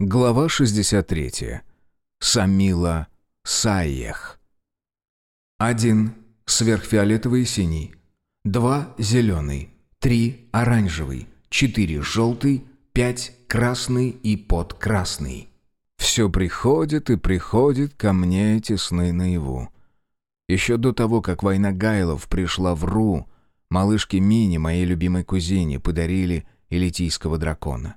Глава 63. Самила Саех. 1. Сверхфиолетовый синий. 2. Зеленый. 3. Оранжевый. 4. Желтый. 5. Красный и подкрасный. Все приходит и приходит ко мне эти сны наяву. Еще до того, как война Гайлов пришла в Ру, малышке Мини, моей любимой кузине, подарили элитийского дракона.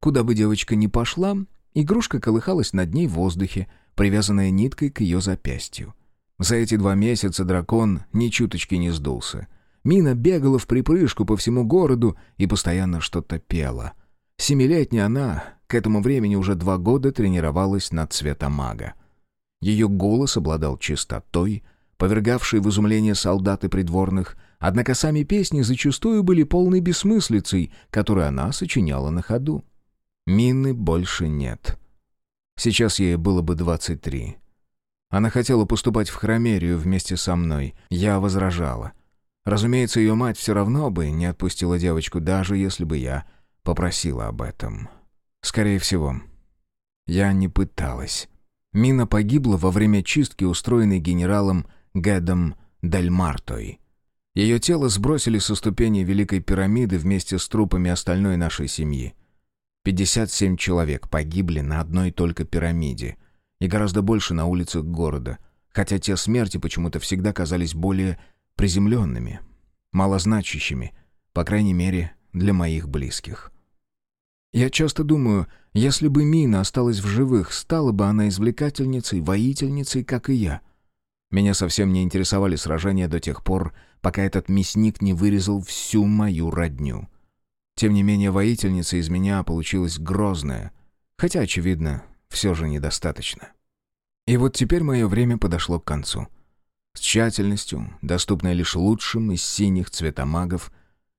Куда бы девочка ни пошла, игрушка колыхалась над ней в воздухе, привязанная ниткой к ее запястью. За эти два месяца дракон ни чуточки не сдулся. Мина бегала в припрыжку по всему городу и постоянно что-то пела. Семилетняя она к этому времени уже два года тренировалась на цветомага. Ее голос обладал чистотой, повергавшей в изумление солдат и придворных, однако сами песни зачастую были полной бессмыслицей, которую она сочиняла на ходу. Мины больше нет. Сейчас ей было бы 23. Она хотела поступать в хромерию вместе со мной. Я возражала. Разумеется, ее мать все равно бы не отпустила девочку, даже если бы я попросила об этом. Скорее всего, я не пыталась. Мина погибла во время чистки, устроенной генералом Гэдом Дельмартой. Ее тело сбросили со ступеней Великой пирамиды вместе с трупами остальной нашей семьи. 57 человек погибли на одной только пирамиде, и гораздо больше на улицах города, хотя те смерти почему-то всегда казались более приземленными, малозначащими, по крайней мере, для моих близких. Я часто думаю, если бы Мина осталась в живых, стала бы она извлекательницей, воительницей, как и я. Меня совсем не интересовали сражения до тех пор, пока этот мясник не вырезал всю мою родню. Тем не менее, воительница из меня получилась грозная, хотя, очевидно, все же недостаточно. И вот теперь мое время подошло к концу. С тщательностью, доступной лишь лучшим из синих цветомагов,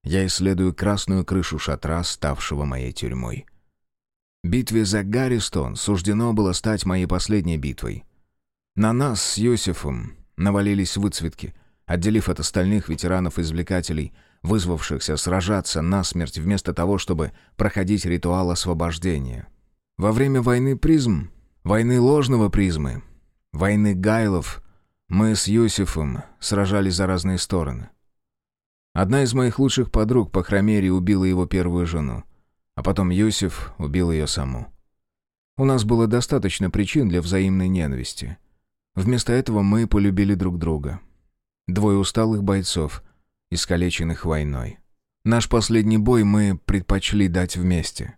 я исследую красную крышу шатра, ставшего моей тюрьмой. Битве за Гарристон суждено было стать моей последней битвой. На нас с Йосифом навалились выцветки, отделив от остальных ветеранов-извлекателей — вызвавшихся сражаться насмерть вместо того, чтобы проходить ритуал освобождения. Во время войны призм, войны ложного призмы, войны гайлов, мы с Юсифом сражались за разные стороны. Одна из моих лучших подруг по хромерии убила его первую жену, а потом Юсиф убил ее саму. У нас было достаточно причин для взаимной ненависти. Вместо этого мы полюбили друг друга. Двое усталых бойцов, искалеченных войной. Наш последний бой мы предпочли дать вместе.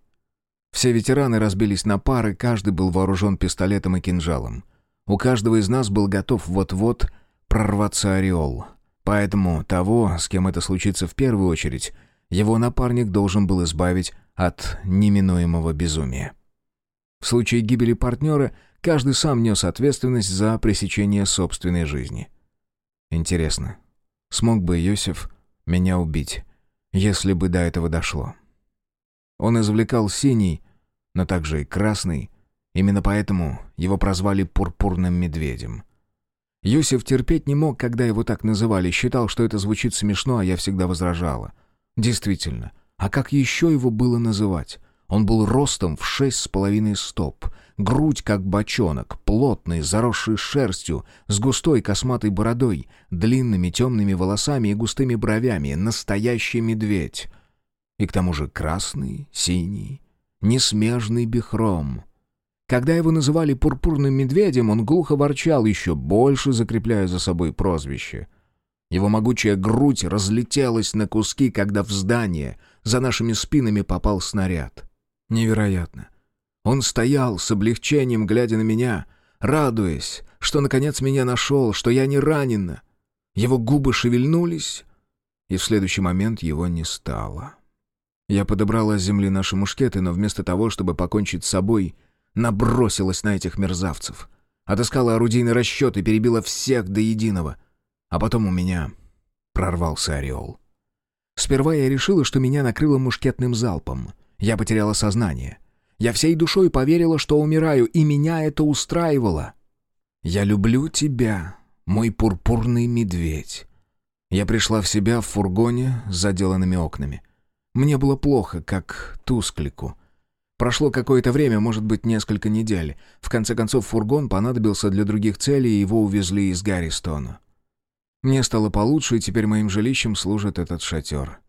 Все ветераны разбились на пары, каждый был вооружен пистолетом и кинжалом. У каждого из нас был готов вот-вот прорваться ореол. Поэтому того, с кем это случится в первую очередь, его напарник должен был избавить от неминуемого безумия. В случае гибели партнера каждый сам нес ответственность за пресечение собственной жизни. Интересно, Смог бы Йосиф меня убить, если бы до этого дошло. Он извлекал синий, но также и красный. Именно поэтому его прозвали «пурпурным медведем». Йосиф терпеть не мог, когда его так называли, считал, что это звучит смешно, а я всегда возражала. Действительно, а как еще его было называть? Он был ростом в шесть с половиной стоп, грудь как бочонок, плотный, заросший шерстью, с густой косматой бородой, длинными темными волосами и густыми бровями, настоящий медведь. И к тому же красный, синий, несмежный бихром. Когда его называли пурпурным медведем, он глухо ворчал, еще больше закрепляя за собой прозвище. Его могучая грудь разлетелась на куски, когда в здание за нашими спинами попал снаряд. Невероятно. Он стоял с облегчением, глядя на меня, радуясь, что наконец меня нашел, что я не ранена. Его губы шевельнулись, и в следующий момент его не стало. Я подобрала с земли наши мушкеты, но вместо того, чтобы покончить с собой, набросилась на этих мерзавцев. Отыскала орудийный расчет и перебила всех до единого. А потом у меня прорвался орел. Сперва я решила, что меня накрыло мушкетным залпом — я потеряла сознание. Я всей душой поверила, что умираю, и меня это устраивало. «Я люблю тебя, мой пурпурный медведь». Я пришла в себя в фургоне с заделанными окнами. Мне было плохо, как тусклику. Прошло какое-то время, может быть, несколько недель. В конце концов, фургон понадобился для других целей, и его увезли из Гарристона. Мне стало получше, и теперь моим жилищем служит этот шатер.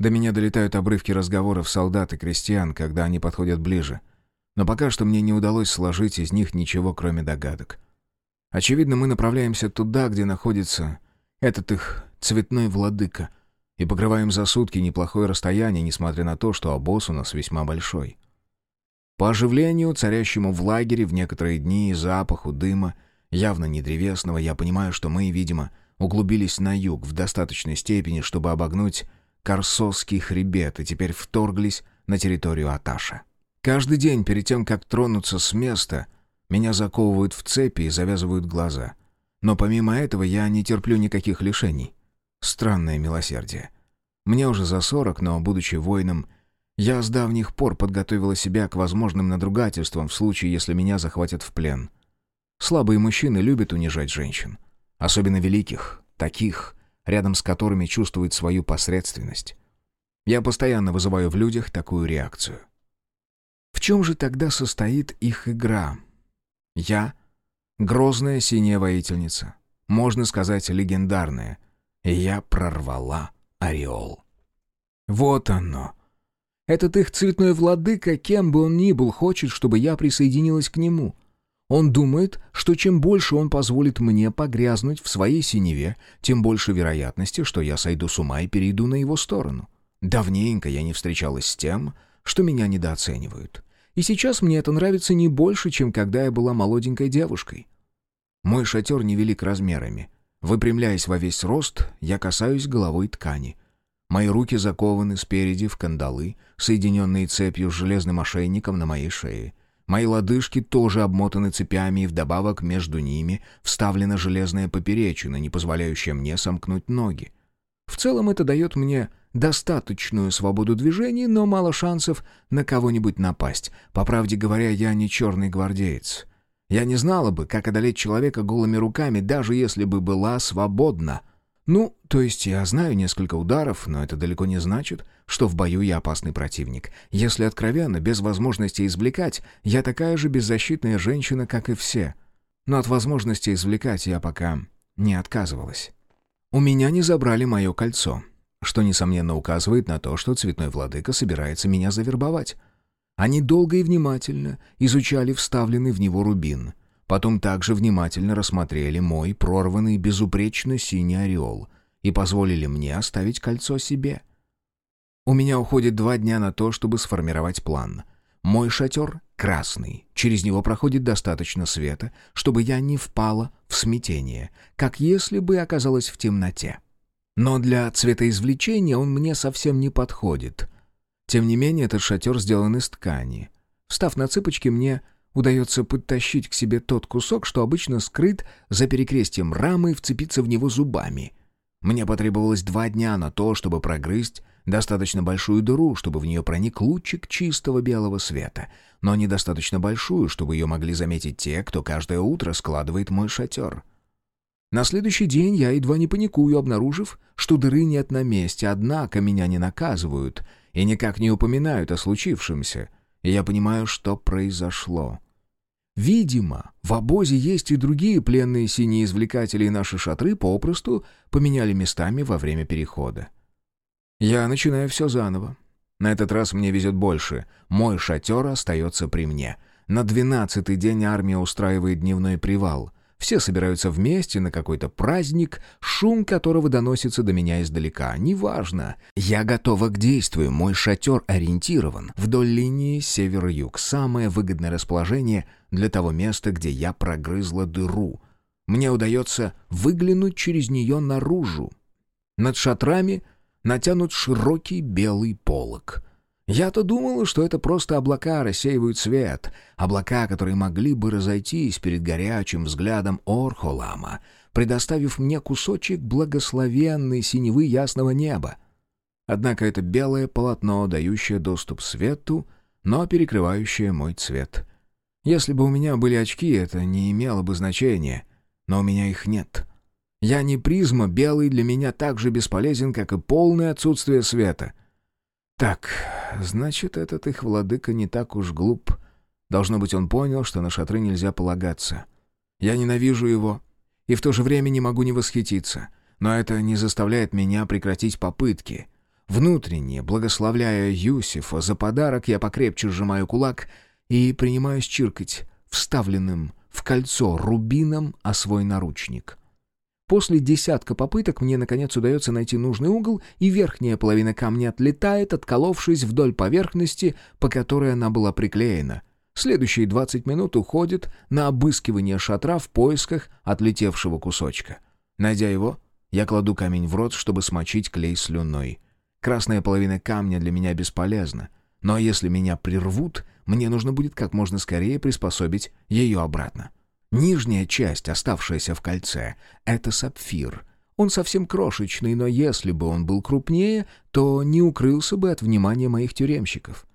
До меня долетают обрывки разговоров солдат и крестьян, когда они подходят ближе. Но пока что мне не удалось сложить из них ничего, кроме догадок. Очевидно, мы направляемся туда, где находится этот их цветной владыка, и покрываем за сутки неплохое расстояние, несмотря на то, что обоз у нас весьма большой. По оживлению, царящему в лагере в некоторые дни и запаху дыма, явно не древесного, я понимаю, что мы, видимо, углубились на юг в достаточной степени, чтобы обогнуть Корсосский хребет и теперь вторглись на территорию Аташа. Каждый день перед тем, как тронуться с места, меня заковывают в цепи и завязывают глаза. Но помимо этого я не терплю никаких лишений. Странное милосердие. Мне уже за сорок, но, будучи воином, я с давних пор подготовила себя к возможным надругательствам в случае, если меня захватят в плен. Слабые мужчины любят унижать женщин. Особенно великих, таких, рядом с которыми чувствуют свою посредственность. Я постоянно вызываю в людях такую реакцию. В чем же тогда состоит их игра? Я — грозная синяя воительница, можно сказать, легендарная, и я прорвала ореол. Вот оно — этот их цветной владыка, кем бы он ни был, хочет, чтобы я присоединилась к нему. Он думает, что чем больше он позволит мне погрязнуть в своей синеве, тем больше вероятности, что я сойду с ума и перейду на его сторону. Давненько я не встречалась с тем, что меня недооценивают. И сейчас мне это нравится не больше, чем когда я была молоденькой девушкой. Мой шатер невелик размерами. Выпрямляясь во весь рост, я касаюсь головой ткани. Мои руки закованы спереди в кандалы, соединенные цепью с железным ошейником на моей шее. Мои лодыжки тоже обмотаны цепями, и вдобавок между ними вставлена железная поперечина, не позволяющая мне сомкнуть ноги. В целом это дает мне достаточную свободу движений, но мало шансов на кого-нибудь напасть. По правде говоря, я не черный гвардеец. Я не знала бы, как одолеть человека голыми руками, даже если бы была свободна. Ну, то есть я знаю несколько ударов, но это далеко не значит, что в бою я опасный противник. Если откровенно, без возможности извлекать, я такая же беззащитная женщина, как и все. Но от возможности извлекать я пока не отказывалась. У меня не забрали мое кольцо, что, несомненно, указывает на то, что цветной владыка собирается меня завербовать. Они долго и внимательно изучали вставленный в него рубин — Потом также внимательно рассмотрели мой прорванный безупречно синий ореол и позволили мне оставить кольцо себе. У меня уходит два дня на то, чтобы сформировать план. Мой шатер красный, через него проходит достаточно света, чтобы я не впала в смятение, как если бы оказалась в темноте. Но для цветоизвлечения он мне совсем не подходит. Тем не менее, этот шатер сделан из ткани. Встав на цыпочки, мне удается подтащить к себе тот кусок, что обычно скрыт за перекрестием рамы и вцепиться в него зубами. Мне потребовалось два дня на то, чтобы прогрызть достаточно большую дыру, чтобы в нее проник лучик чистого белого света, но недостаточно большую, чтобы ее могли заметить те, кто каждое утро складывает мой шатер. На следующий день я едва не паникую, обнаружив, что дыры нет на месте, однако меня не наказывают и никак не упоминают о случившемся — и я понимаю, что произошло. Видимо, в обозе есть и другие пленные синие извлекатели, и наши шатры попросту поменяли местами во время перехода. Я начинаю все заново. На этот раз мне везет больше. Мой шатер остается при мне. На двенадцатый день армия устраивает дневной привал — все собираются вместе на какой-то праздник, шум которого доносится до меня издалека. Неважно. Я готова к действию, мой шатер ориентирован. Вдоль линии север-юг. Самое выгодное расположение для того места, где я прогрызла дыру. Мне удается выглянуть через нее наружу. Над шатрами натянут широкий белый полог — я-то думала, что это просто облака рассеивают свет, облака, которые могли бы разойтись перед горячим взглядом Орхолама, предоставив мне кусочек благословенной синевы ясного неба. Однако это белое полотно, дающее доступ свету, но перекрывающее мой цвет. Если бы у меня были очки, это не имело бы значения, но у меня их нет. Я не призма, белый для меня так же бесполезен, как и полное отсутствие света — Так, значит, этот их владыка не так уж глуп. Должно быть, он понял, что на шатры нельзя полагаться. Я ненавижу его, и в то же время не могу не восхититься. Но это не заставляет меня прекратить попытки. Внутренне, благословляя Юсифа за подарок, я покрепче сжимаю кулак и принимаюсь чиркать вставленным в кольцо рубином о свой наручник. После десятка попыток мне, наконец, удается найти нужный угол, и верхняя половина камня отлетает, отколовшись вдоль поверхности, по которой она была приклеена. Следующие 20 минут уходят на обыскивание шатра в поисках отлетевшего кусочка. Найдя его, я кладу камень в рот, чтобы смочить клей слюной. Красная половина камня для меня бесполезна, но если меня прервут, мне нужно будет как можно скорее приспособить ее обратно. Нижняя часть, оставшаяся в кольце, — это сапфир. Он совсем крошечный, но если бы он был крупнее, то не укрылся бы от внимания моих тюремщиков.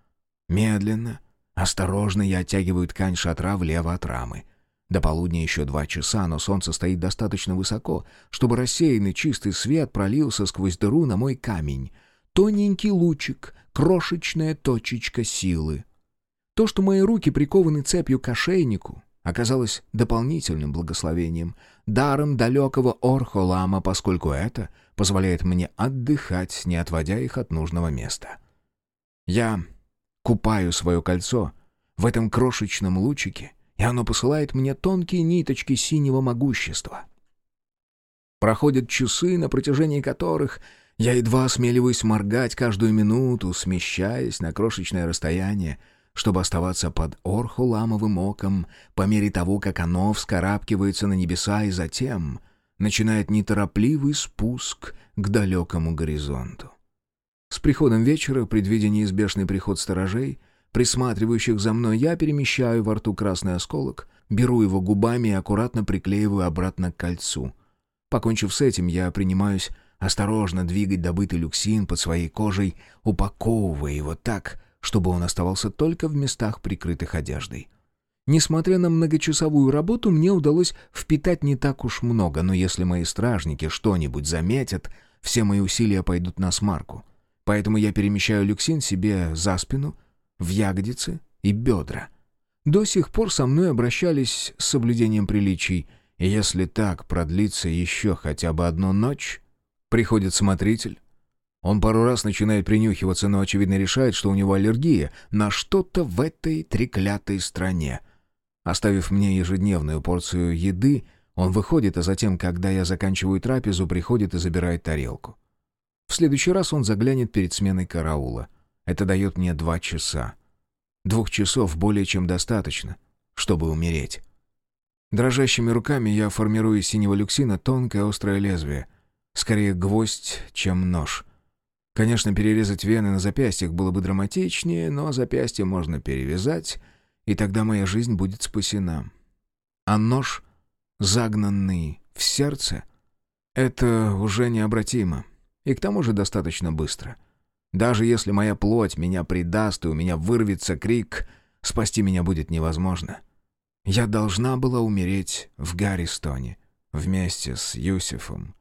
Медленно, осторожно я оттягиваю ткань шатра влево от рамы. До полудня еще два часа, но солнце стоит достаточно высоко, чтобы рассеянный чистый свет пролился сквозь дыру на мой камень. Тоненький лучик, крошечная точечка силы. То, что мои руки прикованы цепью к ошейнику, оказалось дополнительным благословением, даром далекого Орхолама, поскольку это позволяет мне отдыхать, не отводя их от нужного места. Я купаю свое кольцо в этом крошечном лучике, и оно посылает мне тонкие ниточки синего могущества. Проходят часы, на протяжении которых я едва осмеливаюсь моргать каждую минуту, смещаясь на крошечное расстояние — чтобы оставаться под орхуламовым оком по мере того, как оно вскарабкивается на небеса и затем начинает неторопливый спуск к далекому горизонту. С приходом вечера, предвидя неизбежный приход сторожей, присматривающих за мной, я перемещаю во рту красный осколок, беру его губами и аккуратно приклеиваю обратно к кольцу. Покончив с этим, я принимаюсь осторожно двигать добытый люксин под своей кожей, упаковывая его так, чтобы он оставался только в местах, прикрытых одеждой. Несмотря на многочасовую работу, мне удалось впитать не так уж много, но если мои стражники что-нибудь заметят, все мои усилия пойдут на смарку. Поэтому я перемещаю люксин себе за спину, в ягодицы и бедра. До сих пор со мной обращались с соблюдением приличий, если так продлится еще хотя бы одну ночь, приходит смотритель, он пару раз начинает принюхиваться, но, очевидно, решает, что у него аллергия на что-то в этой треклятой стране. Оставив мне ежедневную порцию еды, он выходит, а затем, когда я заканчиваю трапезу, приходит и забирает тарелку. В следующий раз он заглянет перед сменой караула. Это дает мне два часа. Двух часов более чем достаточно, чтобы умереть. Дрожащими руками я формирую из синего люксина тонкое острое лезвие. Скорее гвоздь, чем нож — Конечно, перерезать вены на запястьях было бы драматичнее, но запястье можно перевязать, и тогда моя жизнь будет спасена. А нож, загнанный в сердце, это уже необратимо. И к тому же достаточно быстро. Даже если моя плоть меня предаст и у меня вырвется крик, спасти меня будет невозможно. Я должна была умереть в Гарристоне вместе с Юсифом.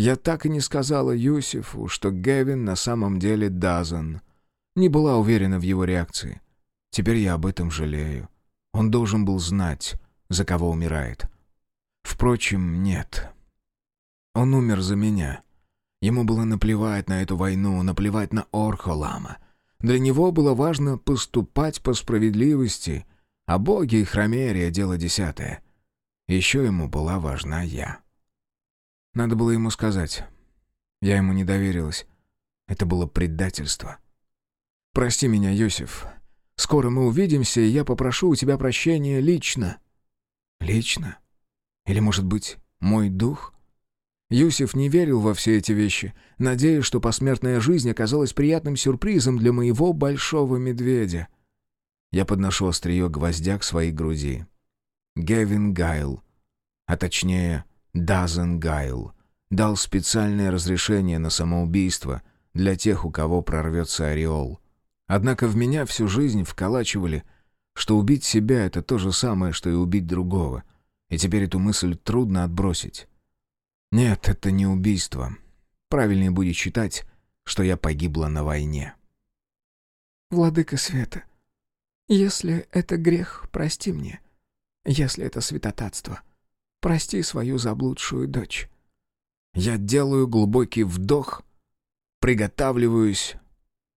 Я так и не сказала Юсифу, что Гевин на самом деле Дазан. Не была уверена в его реакции. Теперь я об этом жалею. Он должен был знать, за кого умирает. Впрочем, нет. Он умер за меня. Ему было наплевать на эту войну, наплевать на Орхолама. Для него было важно поступать по справедливости, а боги и хромерия — дело десятое. Еще ему была важна я. Надо было ему сказать. Я ему не доверилась. Это было предательство. «Прости меня, Йосиф. Скоро мы увидимся, и я попрошу у тебя прощения лично». «Лично? Или, может быть, мой дух?» Юсиф не верил во все эти вещи, надеясь, что посмертная жизнь оказалась приятным сюрпризом для моего большого медведя. Я подношу острие гвоздя к своей груди. Гевин Гайл, а точнее Дазен Гайл дал специальное разрешение на самоубийство для тех, у кого прорвется ореол. Однако в меня всю жизнь вколачивали, что убить себя — это то же самое, что и убить другого, и теперь эту мысль трудно отбросить. Нет, это не убийство. Правильнее будет считать, что я погибла на войне. владыка света, если это грех, прости мне. Если это святотатство, прости свою заблудшую дочь». Я делаю глубокий вдох, приготавливаюсь,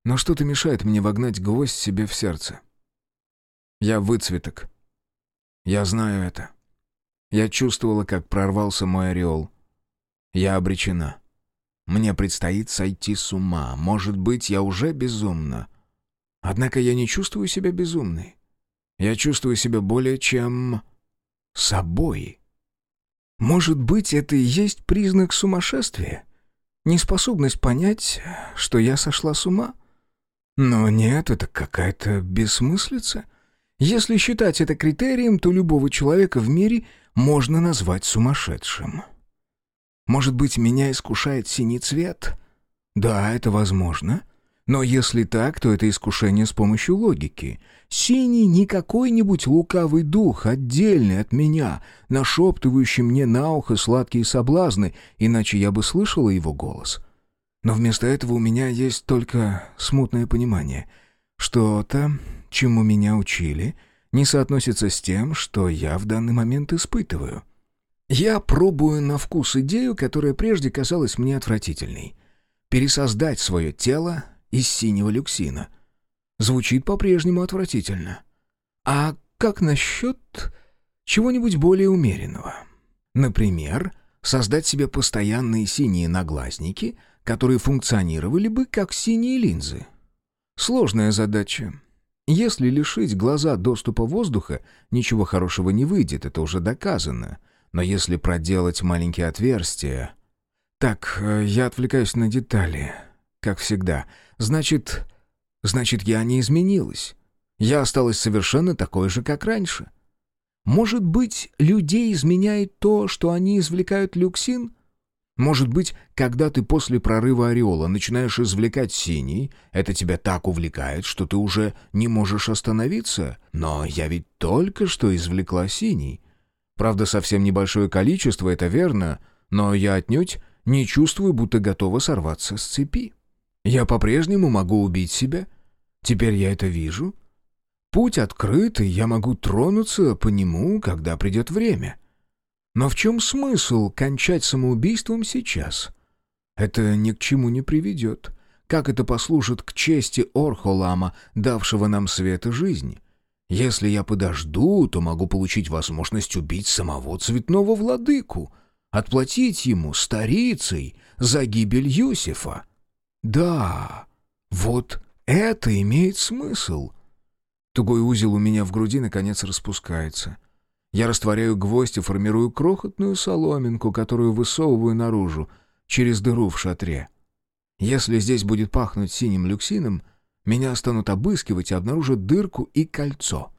но что-то мешает мне вогнать гвоздь себе в сердце. Я выцветок. Я знаю это. Я чувствовала, как прорвался мой ореол. Я обречена. Мне предстоит сойти с ума. Может быть, я уже безумна. Однако я не чувствую себя безумной. Я чувствую себя более чем... собой. Может быть, это и есть признак сумасшествия? Неспособность понять, что я сошла с ума? Но нет, это какая-то бессмыслица. Если считать это критерием, то любого человека в мире можно назвать сумасшедшим. Может быть, меня искушает синий цвет? Да, это возможно. Но если так, то это искушение с помощью логики. Синий не какой-нибудь лукавый дух, отдельный от меня, нашептывающий мне на ухо сладкие соблазны, иначе я бы слышала его голос. Но вместо этого у меня есть только смутное понимание. Что-то, чему меня учили, не соотносится с тем, что я в данный момент испытываю. Я пробую на вкус идею, которая прежде казалась мне отвратительной. Пересоздать свое тело из синего люксина. Звучит по-прежнему отвратительно. А как насчет чего-нибудь более умеренного? Например, создать себе постоянные синие наглазники, которые функционировали бы как синие линзы. Сложная задача. Если лишить глаза доступа воздуха, ничего хорошего не выйдет, это уже доказано. Но если проделать маленькие отверстия... Так, э, я отвлекаюсь на детали как всегда. Значит, значит, я не изменилась. Я осталась совершенно такой же, как раньше. Может быть, людей изменяет то, что они извлекают люксин? Может быть, когда ты после прорыва ореола начинаешь извлекать синий, это тебя так увлекает, что ты уже не можешь остановиться? Но я ведь только что извлекла синий. Правда, совсем небольшое количество, это верно, но я отнюдь не чувствую, будто готова сорваться с цепи. Я по-прежнему могу убить себя. Теперь я это вижу. Путь открыт, и я могу тронуться по нему, когда придет время. Но в чем смысл кончать самоубийством сейчас? Это ни к чему не приведет. Как это послужит к чести Орхолама, давшего нам свет и жизнь? Если я подожду, то могу получить возможность убить самого цветного владыку, отплатить ему старицей за гибель Юсифа. Да, вот это имеет смысл. Тугой узел у меня в груди наконец распускается. Я растворяю гвоздь и формирую крохотную соломинку, которую высовываю наружу, через дыру в шатре. Если здесь будет пахнуть синим люксином, меня станут обыскивать и обнаружат дырку и кольцо.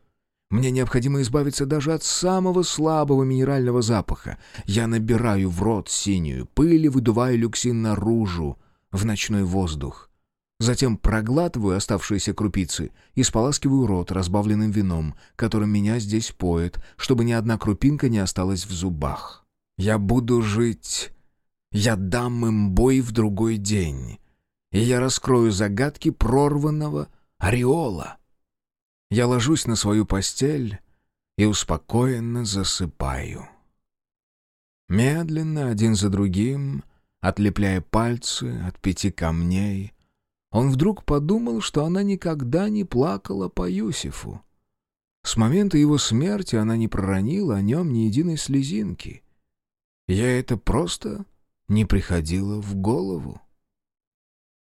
Мне необходимо избавиться даже от самого слабого минерального запаха. Я набираю в рот синюю пыль и выдуваю люксин наружу в ночной воздух. Затем проглатываю оставшиеся крупицы и споласкиваю рот разбавленным вином, которым меня здесь поет, чтобы ни одна крупинка не осталась в зубах. Я буду жить. Я дам им бой в другой день. И я раскрою загадки прорванного ореола. Я ложусь на свою постель и успокоенно засыпаю. Медленно, один за другим, отлепляя пальцы от пяти камней. Он вдруг подумал, что она никогда не плакала по Юсифу. С момента его смерти она не проронила о нем ни единой слезинки. Я это просто не приходило в голову.